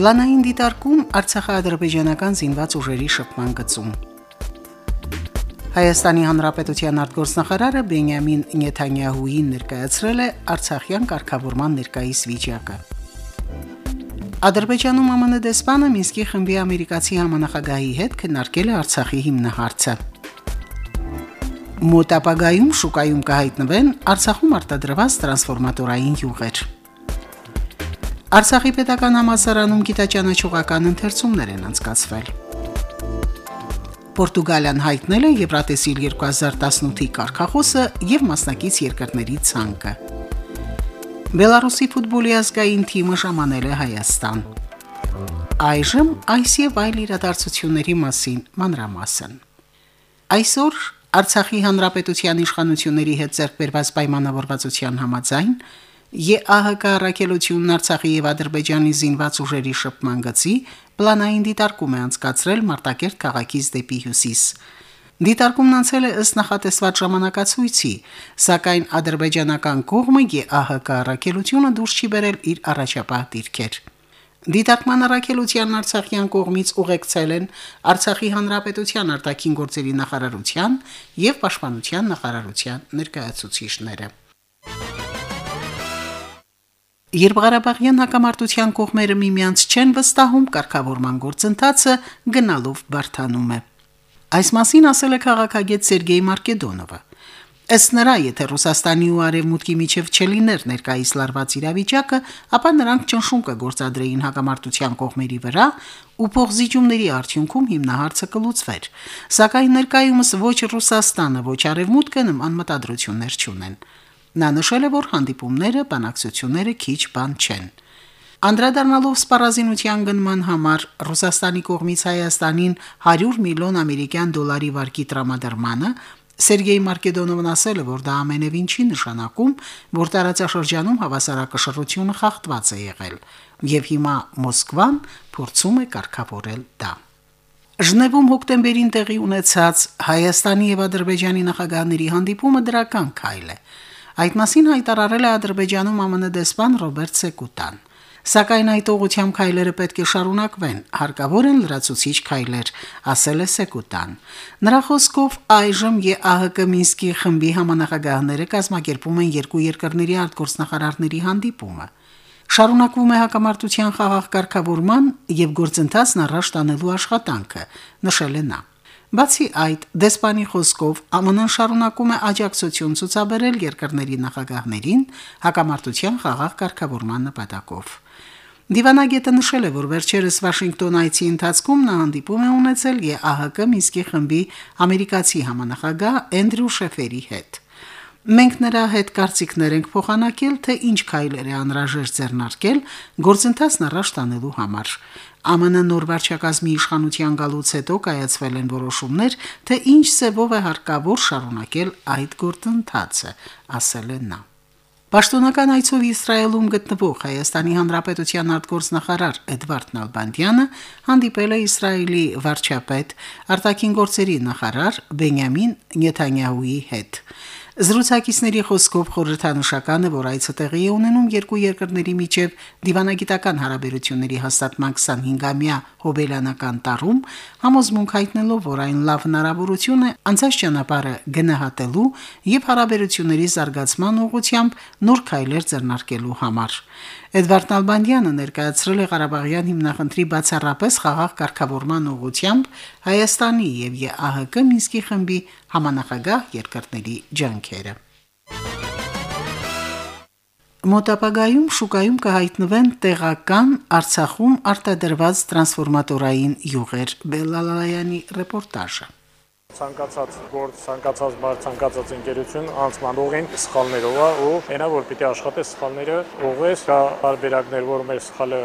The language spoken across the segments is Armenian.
Պլանային դիտարկում Արցախա-ադրբեջանական զինված ուժերի շփման գծում։ Հայաստանի Հանրապետության արտգործնախարարը Բենյամին Նեթանյահուին ներկայացրել է Արցախյան կարգավորման ներկայիս վիճակը։ Ադրբեջանում ԱՄՆ դեսպանը Մինսկի խմբի ամերիկացի համանախագահի հետ քննարկել է Արցախի հիմնահարցը։ Մոտապագայում շուկայում կհայտնվեն Արցախում արտադրված տրանսֆորմատորային յուղեր։ Արցախի պետական համալսարանում գիտաճանաչողական ընթերցումներ են անցկացվել։ Պորտուգալիան հայտնել է Եվրատեսիլ 2018-ի կարգախոսը եւ մասնակից երկրների ցանկը։ Բելարուսի ֆուտբոլի ազգային թիմը ժամանել է Հայաստան։ Այժմ այս եւ այլ իրադարձությունների մասին մանրամասն։ Այսօր Արցախի հանրապետության իշխանությունների հետ ձեռքբերված պայմանավորվածության համաձայն ԵԱՀԿ առաքելությունն Արցախի եւ Ադրբեջանի զինված ուժերի շփման գծի պլանային դիտարկում է անցկացրել Մարտակերտ քաղաքից դեպի հյուսիս։ Դիտարկումն անցել է ըստ նախատեսված ժամանակացույցի, սակայն ադրբեջանական կողմը ԵԱՀԿ առաքելությունը դուրս չի բերել իր առաջապահ դիրքեր։ Դիտարկման առաքելության Արցախյան կողմից ուղեկցել են Արցախի հանրապետության արտաքին գործերի նախարարության եւ պաշտպանության նախարարության ներկայացուցիչները։ Երբ Ղարաբաղյան հակամարտության կողմերը միմյանց չեն վստահում, կարգավորման գործընթացը գնալով բարթանում է։ Այս մասին ասել է քաղաքագետ Սերգեյ Մարկեդոնովը։ Ըստ նրա, եթե Ռուսաստանի ու Արևմուտքի միջև չլիներ ներկայիս լարված իրավիճակը, ապա նրանք ճնշում կգործադրեին հակամարտության կողմերի վրա ու փոխզիջումների արդյունքում հիմնահարցը կլուծվեր։ Սակայն ներկայումս ոչ Ռուսաստանը, ոչ Արևմուտքը նման մտադրություններ չունեն։ Նա նշել է, որ հանդիպումները, բանակցությունները քիչ բան չեն։ Անդրադառնալով սպառազինության գնման համար Ռուսաստանի կողմից Հայաստանին 100 միլիոն ամերիկյան դոլարի վարկի տրամադրմանը Սերգեյ Մարկեդոնովն ասել է, որ դա ամենևին չի նշանակում, որ տարածաշրջանում հավասարակշռությունը խախտված է եղել, եւ հիմա Մոսկվան փորձում է կարգավորել դա։ Ժնևում հոկտեմբերին տեղի ունեցած Հայաստանի եւ Ադրբեջանի նախագահների հանդիպումը դրական քայլ է։ Այդ մասին հայտարարել է Ադրբեջանում ԱՄՆ դեսպան Ռոբերտ Սեկուտան։ Սակայն այդ ուղությամբ քայլերը պետք է շարունակվեն, հարկավոր են լրացուցիչ քայլեր, ասել է Սեկուտան։ Նրա խոսքով այժմ ԵԱՀԿ Մինսկի խմբի համանախագահները կազմակերպում են երկու երկրների արտգործնախարարների հանդիպումը։ Շարունակվում է հակամարտության խաղաղ կարգավորման եւ գործընթացն առաջ տանելու աշխատանքը, նշել է նա։ Բացի այդ, դեսպանի խոսքով ԱՄՆ-ն շարունակում է աջակցություն ցուցաբերել երկրների նախագահներին հակամարտության խաղաղ կարգավորման նպատակով։ Դիվանագետը նշել է, որ վերջերս Վաշինգտոն այցի ընթացքում նա հանդիպում է ունեցել ԵԱՀԿ Մինսկի խմբի ամերիկացի համանախագահ Էնդրյու Շեֆերի հետ։ Մենք նրա հետ կարծիքներ ենք փոխանակել, թե ինչ քայլեր է անհրաժեշտ ձեռնարկել գործընթացն առաջ տանելու համար։ ԱՄՆ նոր վարչակազմի իշխանության գալուց հետո կայացվել են որոշումներ, թե ինչ ծևով է հարկավոր շարունակել այդ գործընթացը, ասել է նա։ Պաշտոնական այցով Իսրայելում գտնվող Հայաստանի Հանրապետության արտգործնախարար Էդվարդ Նալբանդյանը հանդիպել է Իսրայելի վարչապետ արտաքին գործերի նախարար Բենյամին Նեթանյահուի հետ։ Զրուցակիցների խոսքով խորհրդանշական է, որ այցը տեղի է ունենում երկու երկրների միջև դիվանագիտական հարաբերությունների հաստատման 25-ամյա հոբելյանական տարում, համոզմունք հայտնելով, որ այն լավ հնարավորություն է անցած ճանապարհը գնահատելու եւ հարաբերությունների զարգացման ուղղությամբ նոր քայլեր ձեռնարկելու համար։ Էդվարդ Նալբանդյանը ներկայացրել է Ղարաբաղյան հիմնախնդրի բացառապես խաղաղ կարգավորման ուղղությամբ Հայաստանի եւ ԵԱՀԿ Մինսկի խմբի համանախագահ երկրների ջանքերը։ Մոտապագայում շուկայում կհայտնվեն տեղական Արցախում արտադրված տրանսֆորմատորային յուղեր։ Բելալայանի ռեպորտաժը։ ցանկացած գործ, ցանկացած բար, ցանկացած ընկերություն անցման ուղին սխալներով է ու այնա որ պիտի աշխատի սխալները ուղես, կա բարբերակներ, որ մեր սխալը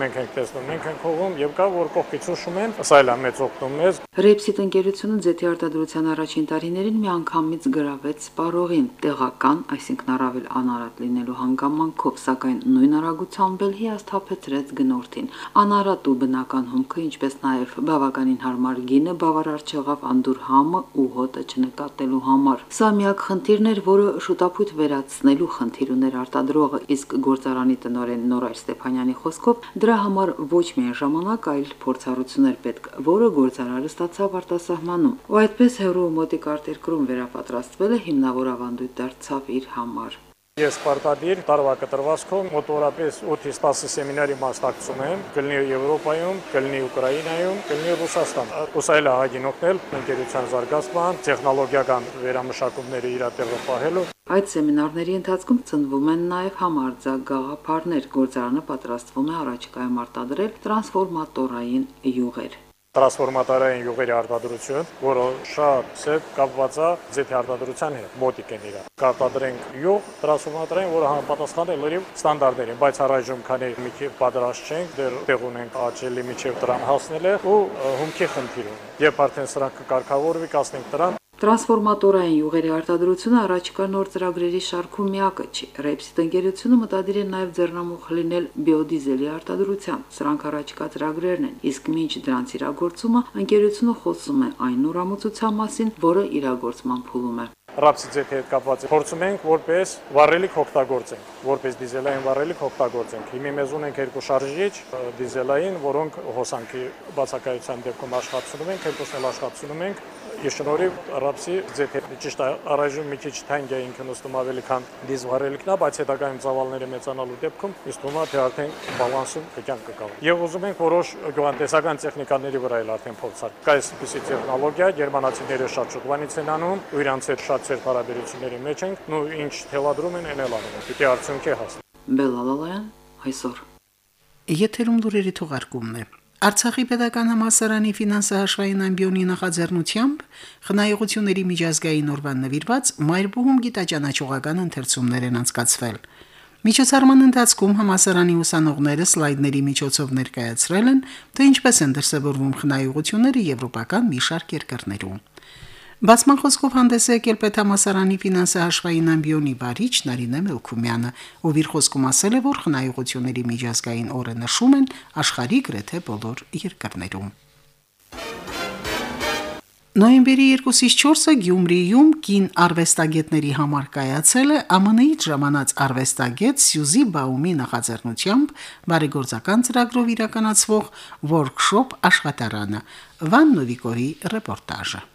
մենք ենք տեսնում, մենք ենք ուղում եւ կա որ կողքից ուշում են, սա էլ է մեծ օգնում մեզ։ Ռեպսիտ ընկերությունը ձեթի արտադրության առաջին տարիներին միանգամից գրավեց սպառողին տեղական, այսինքն առավել անարատ լինելու հանգամանքով, սակայն նույն արագությամբ էլ հիասթափեցրեց գնորդին։ Անարատ ու բնական հումքը, ինչպես նաև բավականին հարմար գինը բավարար չեղավ անդուր համը ու հոտը չնկատելու համար։ Սա միակ խնդիրն էր, որը շուտապույտ վերացնելու խնդիր ուներ արտադրողը, իսկ գործարանի տնօրեն Նորայր Ստեփանյանի խոսքով դրա համար ոչ միայն ժամանակ, այլ փորձառություն էր պետք, որը գործարարը ստացավ արտասահմանում։ Ու այդպես հերո մոտիկ արտերկրում վերապատրաստվելը հիմնավոր ավանդույթ դարձավ իր համար։ Ես պարտադիր տարվա կտրվածքով մոտորապես 8-ից 10 սեմինարի մասնակցում եմ, կլինի Եվրոպայում, կլինի Ուկրաինայում, կլինի Ռուսաստան։ Ուսայել ահագին օգնել ընկերության զարգացման, տեխնոլոգիական վերամշակումների իր տեղը պահելու։ Այդ սեմինարների ընթացքում ծնվում են նաև համարձակ գաղափարներ։ Գործարանը պատրաստվում է առաջիկայում արտադրել տրանսֆորմատորային յուղեր տրանսֆորմատորային յուղերի արտադրություն, որը շատ սեփ կապված է ձեթի արտադրության հետ, մոտիկ են իրար։ Կարտադրենք յուղ տրանսֆորմատորային, որը համապատասխան է լրիվ ստանդարտներին, բայց առայժմ քանի մի քիչ պատրաստ չենք, դեռ տեղ ունենք աճելի միջև դրան հասնել է ու հումքի խնդիր ունենք։ Երբ արդեն սրանք կկարգավորվի, կասնենք դրան, Տրանսֆորմատորային յուղերի արտադրությունը առաջիկա նոր ծրագրերի շարքում միակը չի։ Ռեպսիտ ընկերությունը մտադիր է նաև ձեռնամուխ լինել բիոդիզելի արտադրության։ Սրանք առաջիկա ծրագրերն են, իսկ մինչ դրանց իրագործումը ընկերությունը խոսում է այն նորամուծության մասին, որը իրագործման փուլում է ռապսիձեթի հետ կապված Փորձում ենք որպես վառելիք օգտագործենք, որպես դիզելային վառելիք օգտագործենք։ Հիմի մեզ ունենք երկու շարժիչ դիզելային, որոնք հոսանքի բացակայության դեպքում աշխատում ենք, հետո էլ աշխատում ենք Եշնորիվ ռապսի ձեթի ճիշտ առայժմ մի քիչ թանկ է ինքն ուստում ավելի քան դիզվարելիքն է, բայց հետագայում ծավալները մեծանալու դեպքում ըստ ումա թե արդեն բալանսում կյանք կգա։ Եվ ուզում ենք որոշ գյուղատնտեսական տեխնիկաների վրա էլ արդեն փորձալ։ Կա այսպիսի տեխնոլոգիա, գերմանացիները շատ շուտվանից են անում, ու իրանց հետ շատ ծեր հարաբերությունների մեջ ենք, ու ինչ թելադրում են, այն էլ անում են։ Պիտի արդյունքի հասնեն։ Բելալալայան այսօր Եթերում լուրերի թողարկումն է։ Արցախի pedagogan համալսարանի ֆինանսահաշվային ամբիոնի նախաձեռնությամբ խնայողությունների միջազգային օրվան նվիրված Մայրբուհում գիտաճանաչողական ընթերցումներ են անցկացվել։ Միջոցառման ընթացքում համասարանի ուսանողները սլայդների միջոցով ներկայացրել են, թե ինչպես են դրսևորվում խնայողությունները եվրոպական մի շարք երկրներում։ Բացման խոսքով հանդես է եկել պետհամասարանի ֆինանսահաշվային ամբիոնի վարիչ Նարինե Մելքումյանը, ով իր խոսքում ասել է, որ խնայողությունների միջազգային օրը նշում են աշխարհի գրեթե բոլոր երկրներում։ Նոյեմբերի 2-ից 4-ը Գյումրիում կին արվեստագետների համար կայացել է ԱՄՆ-ից ժամանած արվեստագետ Սյուզի Բաումի նախաձեռնությամբ բարեգործական ծրագրով իրականացվող workshop աշխատարանը։ Վան Նովիկորի ռեպորտաժը։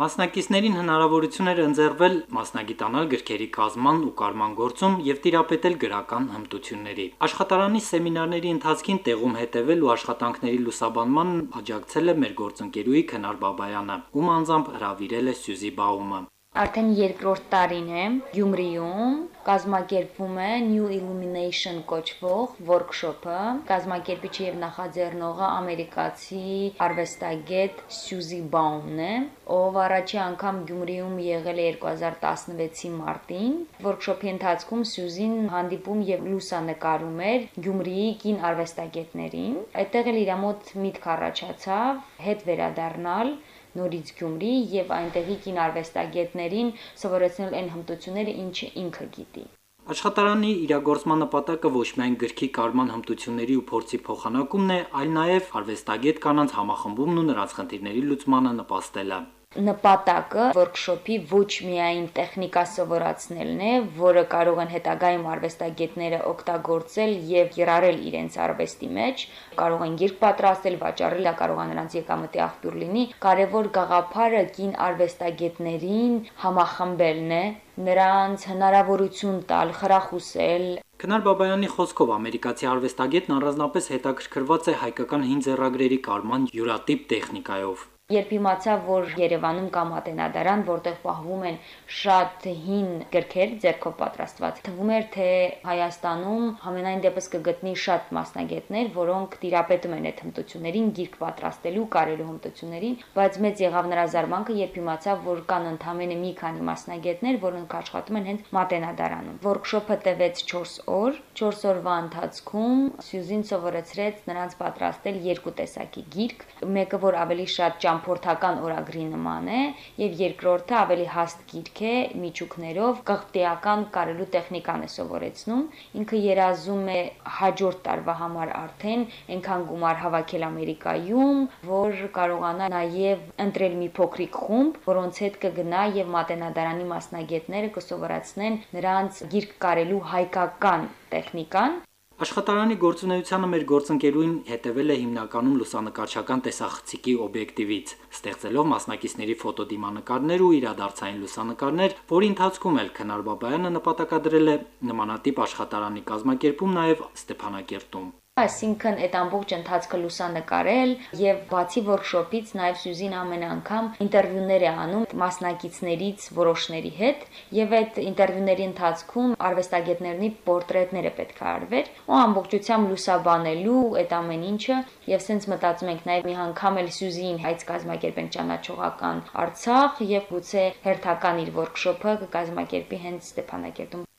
Մասնակիցներին հնարավորություն էր ընձեռվել մասնագիտանալ գրքերի կազման ու կարման գործում եւ տիրապետել գրական հմտությունների։ Աշխատարանի սեմինարների ընթացքին տեղում հետևել ու աշխատանքների լուսաբանման աջակցել է մեր գործընկերուհի Քնար Բաբայանը, ում անձամբ հravirել է Սյուզի Բաումը։ Արդեն երկրորդ տարին է Գյումրիում կազմակերպվում է New Illumination կոչվող workshop-ը։ Կազմակերպիչը եւ նախաձեռնողը ամերիկացի արվեստագետ Սյուզի Բաումն է, ով առաջի անգամ Գյումրիում եղել է 2016-ի մարտին։ Workshop-ի ընթացքում Սյուզին հանդիպում եւ լուսանկարում էր Գյումրիի կին արվեստագետներին։ Այդտեղ էլ իր մոտ միտք առաջացավ հետ վերադառնալ նորից Գյումրի եւ այնտեղի կինարվեստագետներին սովորեցնել այն հմտությունները, ինչը ինքը գիտի։ Աշխատարանի իրագործման նպատակը ոչ միայն գրքի կարման հմտությունների ու փորձի փոխանակումն է, այլ նաև արվեստագետ կանանց համախմբումն ու նրանց խնդիրների լուծմանը նպաստելը նպատակը workshop-ի ոչ միայն տեխնիկա սովորացնելն է, որը կարող են հետագայում արվեստագետները օգտագործել եւ կիրառել իրենց արվեստի մեջ, կարող են գիրք պատրաստել, վաճառել, դա կարող է նրանց եկամտի աղբյուր լինի։ Կարևոր գաղափարը կին արվեստագետներին համախմբելն է, նրանց հնարավորություն տալ, խրախուսել, Քնար Բաբայանի խոսքով ամերիկացի արվեստագետն առանձնապես հետաքրքրված է հայկական հին ձեռագրերի կարման յուրատիպ տեխնիկայով։ Երբ իմացա, որ Երևանում կա մատենադարան, որտեղ պահվում են շատ հին գրքեր, ձեռքով պատրաստված, թվում էր, թե Հայաստանում համենայն դեպս կգտնի շատ մասնագետներ, որոնք տիրապետում են այդ հմտություններին, գիրք պատրաստելու, կարելու հմտություններին, բայց մեծ եղավ նրա զարմանքը, երբ իմացա, որ կան ընդամենը մի քանի մասնագետներ, որոնք աշխատում են հենց մատենադարանում։ Workshop-ը տևեց 4 օր, 4 օրվա ընթացքում Սյուզին սովորեցրեց նրանց պատրաստել երկու տեսակի գիրք, մեկը որ ավելի շատ ճամփորդական օրագրի նման է, եւ երկրորդը ավելի հաստ գիրք է միջուկներով կղտիական կարելու տեխնիկան է սովորեցնում։ Ինքը երազում է հաջորդ տարվա համար արդեն այնքան գումար հավաքել Ամերիկայում, որ կարողանա նաև ընտրել մի փոքրիկ խումբ, որոնց հետ կգնա եւ մատենադարանի մասնագետները կսովորացնեն նրանց գիրք կարելու հայկական տեխնիկան Աշխատարանի գործունեությանը մեր գործընկերուին հետևել է հիմնականում լուսանկարչական տեսախցիկի օբյեկտիվից, ստեղծելով մասնակիցների ֆոտոդիմանկարներ ու իրադարձային լուսանկարներ, որի ընթացքում էլ Քնար Բաբայանը նպատակադրել է նմանատիպ աշխատարանի կազմակերպում նաև Ստեփանակերտում այսինքն այդ ամբողջ ընթացքը լուսանկարել եւ բացի workshop-ից նաեւ Սյուզին ամեն անգամ ինտերվյուներ է անում մասնակիցներից որոշների հետ եւ այդ ինտերվյուների ընթացքում արվեստագետների պորտրետները պետք է արվեր ու ամբողջությամբ լուսաբանելու այդ ամեն ինչը եւ սենց մտածում ենք նաեւ մի անգամ էլ Սյուզին հայց կազմակերպենք ճանաչողական Արցախ եւ գուցե հերթական իր workshop-ը կկազմակերպի հենց Ստեփանակերտում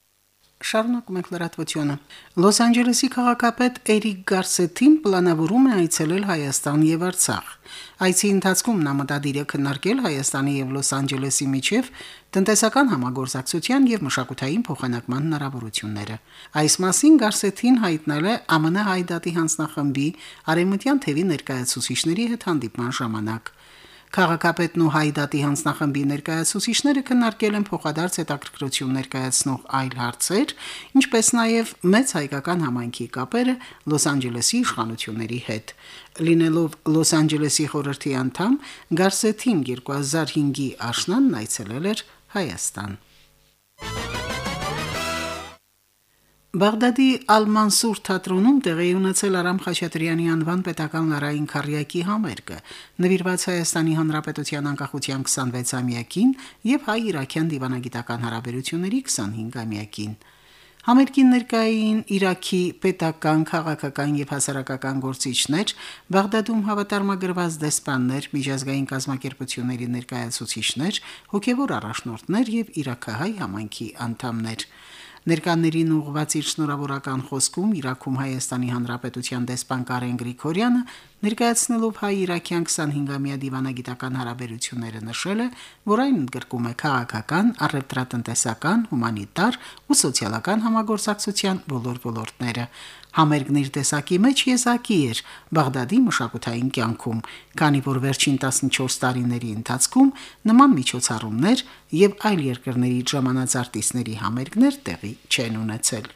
Շարունակում ենք լրատվությունը։ Լոս Անջելեսի քաղաքապետ Էրիկ Գարսետին պլանավորում է այցելել Հայաստան եւ Արցախ։ Այցի ընթացքում նա մտադիր է քննարկել Հայաստանի եւ Լոս Անջելեսի միջև տնտեսական համագործակցության եւ մշակութային փոխանակման հնարավորությունները։ Այս մասին Գարսետին հայտնել է ԱՄՆ հայդատի հանձնախմբի արեմտյան թևի ներկայացուցիչների հետ հանդիպման ժամանակ։ Քաղաքապետն ու Հայդատի հանձնախմբի ներկայացուցիչները քննարկել են փոխադարձ հետաքրքրություն ներկայացնող այլ հարցեր, ինչպես նաև մեծ հայկական համայնքի կապերը Լոս Անջելեսի իշխանությունների հետ։ Լինելով Լոս Անջելեսի խորհրդի անդամ, Գարսեթին 2005-ի աշնանն այցելել էր Հայաստան։ Բաղդադի Ալ-Մանսուր թատրոնում տեղի ունեցել Արամ Խաչատրյանի անվան պետական լարային քարյակի համերգը, նվիրված Հայաստանի Հանրապետության անկախության 26-ամյակին եւ հայ-իրաքյան դիվանագիտական հարաբերությունների 25-ամյակին։ Համերգին ներկային Իրաքի պետական, քաղաքական եւ հասարակական գործիչներ, Բաղդադում հավատարմագրված դեսպաններ, միջազգային կազմակերպությունների ներկայացուցիչներ, հոգեվոր առաջնորդներ եւ Իրաքահայ համայնքի անդամներ։ Ներկաներին ուղղված իր շնորհավորական խոսքում Իրաքում Հայաստանի Հանրապետության դեսպան Կարեն Գրիգորյանը ներկայացնելով հայ-իրաքյան 25-ամյա դիվանագիտական հարաբերությունները նշել է, որ այն ընդգրկում է քաղաքական, առևտրատնտեսական, հումանիտար ու սոցիալական համագործակցության բոլոր ոլորտները։ Համերգն իր տեսակի մեջ եզակի էր Բաղդադի մշակութային կյանքում, քանի որ վերջին 14 տարիների ընթացքում նման միջոցառումներ եւ այլ երկրների ժամանած արտիստների համերգներ տեղի չեն ունեցել։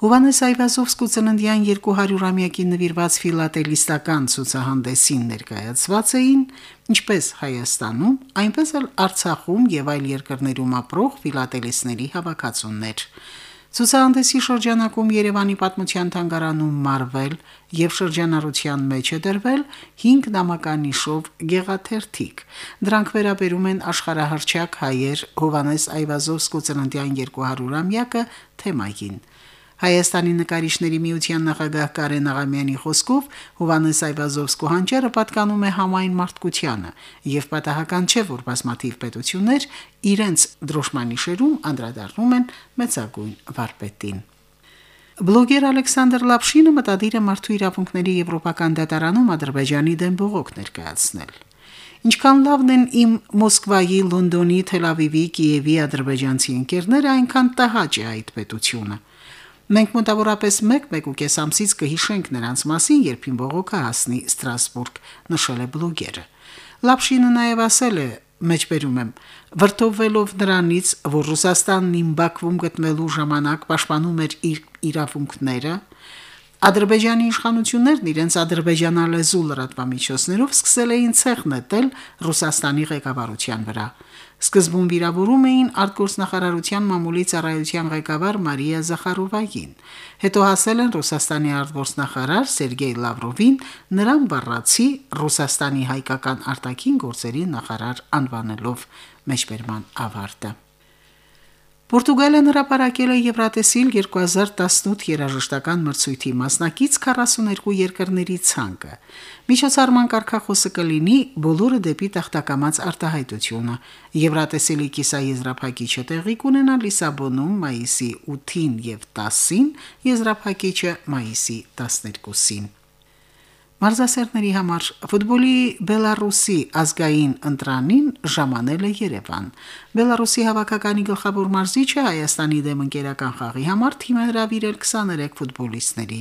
Հովանես Այվազովսկու ծննդյան 200-ամյակի նվիրված ֆիլատելիստական ցուցահանդեսին ներկայացված էին ինչպես Հայաստանում, այնպես էլ Արցախում եւ այլ երկրներում ապրող ֆիլատելիստների հավաքածուներ։ Ցուցահանդեսի շրջանակում Երևանի պատմության թանգարանում մարվել եւ շրջանառության մեջ է դրվել 5 նամականիշով գեղաթերթիկ։ Դրանք վերաբերում են աշխարհահռչակ հայեր Հովանես Այվազովսկու ծննդյան 200-ամյակը թեմային։ Հայաստանի նկարիչների միության նախագահ Կարեն Աղամյանի խոսքով Հովանես Այվազովսկու հանճարը պատկանում է համայն մարդկությանը եւ պատահական չէ որ բազմաթիվ պետություններ իրենց դրոշմանիշերում անդրադառնում են մեծագույն վարպետին Բլոգեր Ալեքսանդր Լապշինը մտադիր է մարդու իրավունքների եվրոպական դատարանում Ադրբեջանի դեմ բողոք ներկայացնել։ Ինչքան լավն են իմ Մոսկվայի, Լոնդոնի, Թել Ավիվի, Կիևի ադրբեջանցի ընկերները, այնքան տհաճ է այդ պետությունը։ Մենք մոտավորապես 1-1.5 ամսից կհիշենք նրանց մասին, երբ ին բողոքը հասնի Ստրասբուրգ, նշել է բլոգերը։ Լապշինը նաև ասել է, մեջբերում եմ, վրթովվելով նրանից, որ Ռուսաստանն իմ Բաքվում գտնվելու ժամանակ պաշտպանում էր իր իրավունքները, Ադրբեջանի իշխանություններն իրենց ադրբեջանալեզու լրատվամիջոցներով սկսել էին ցեղ նետել Ռուսաստանի ղեկավարության վրա։ Սկզբում վիրավորում էին արտգործնախարարության մամուլի ծառայության ղեկավար Մարիա Զախարովային։ Հետո հասել են Ռուսաստանի արտգործնախարար Սերգեյ Լավրովին, նրան բառացի Ռուսաստանի հայկական արտաքին գործերի նախարար անվանելով մեջբերման ավարտը։ Պորտուգալիան հրապարակել է Եվրատեսիլ 2018 երաժշտական մրցույթի մասնակից 42 երկրների ցանկը։ Միջոցառման կարգախոսը կլինի բոլորը դեպի տախտակամած արտահայտությունը։ Եվրատեսիլի կիսաեզրափակիչը տեղի կունենա Լիսաբոնում մայիսի 8-ին եւ 10-ին, եզրափակիչը մայիսի 12-ին։ Մարզասերների համար ֆուտբոլի Բելարուսի ազգային ընտրանին ժամանել է Երևան։ Բելարուսի հավաքականի գլխավոր մարզիչը Հայաստանի դեմ ընկերական խաղի համար թիմ է հրավիրել 23 ֆուտբոլիստների։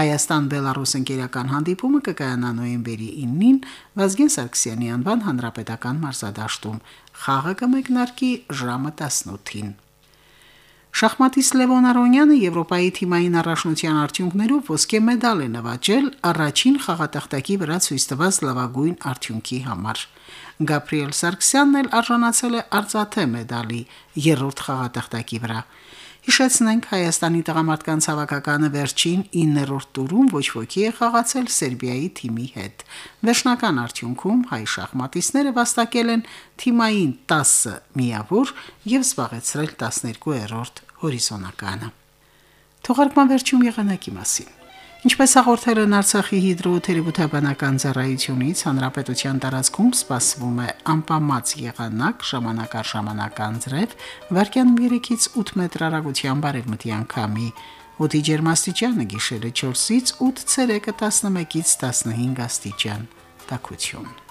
Հայաստան-Բելարուս ընկերական հանդիպումը կկայանա նոյեմբերի 9-ին Վազգեն Սարգսյանի անվան հանրապետական մարզադաշտում։ Խաղը կմեկնարկի ժամը 18-ին։ Շախմատիստ Լևոն Արոնյանը Եվրոպայի թիմային առաջնության արդյունքներով ոսկե մեդալ է նվաճել առաջին խաղատախտակի վրա ցույց տված լավագույն արդյունքի համար։ Գաբրիել Սարգսյանն էլ արժանացել է արծաթե մեդալի երրորդ խաղատախտակի վրա։ Հիշեցնենք Հայաստանի տղամարդկանց հավաքականը վերջին 9-րդ տուրում ոչ ոքի է խաղացել Սերբիայի թիմի հետ։ Վերջնական արդյունքում հայ շախմատիստները վաստակել են թիմային 10 միավոր եւ զբաղեցրել 12-րդ հորիզոնականը։ Թողարկման վերջում եղանակի մասին։ Ինչպես հաղորդել են Արցախի հիդրոթերապևտաբանական ծառայությունից, հանրապետության տարածքում սպասվում է անպամած եղանակ, ժամանակ առ ժամանակ անձրև, վարկյանում 3-ից 8 մետր հեռագությամբ արևմտյան քամի, օդի ջերմաստիճանը գիշերը 4-ից 8 ցերեկը 11-ից 15 աստիճան։ Տակություն։